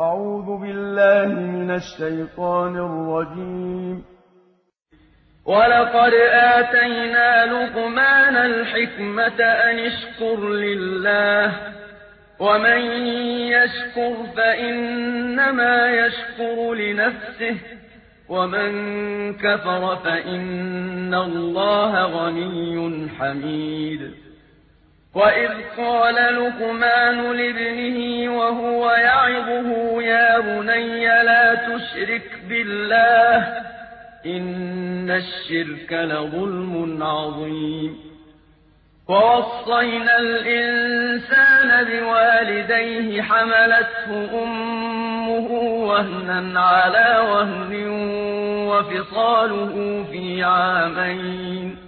أعوذ بالله من الشيطان الرجيم. ولقد آتينا لقمان الحكمة أن اشكر لله ومن يشكر فإنما يشكر لنفسه ومن كفر فإن الله غني حميد. وإذ قال لقمان لابنه وهو بني لا تشرك بالله إن الشرك لظلم عظيم. ووصينا الإنسان بوالديه حملته أمه وهنا على وهن وفصاله في عامين.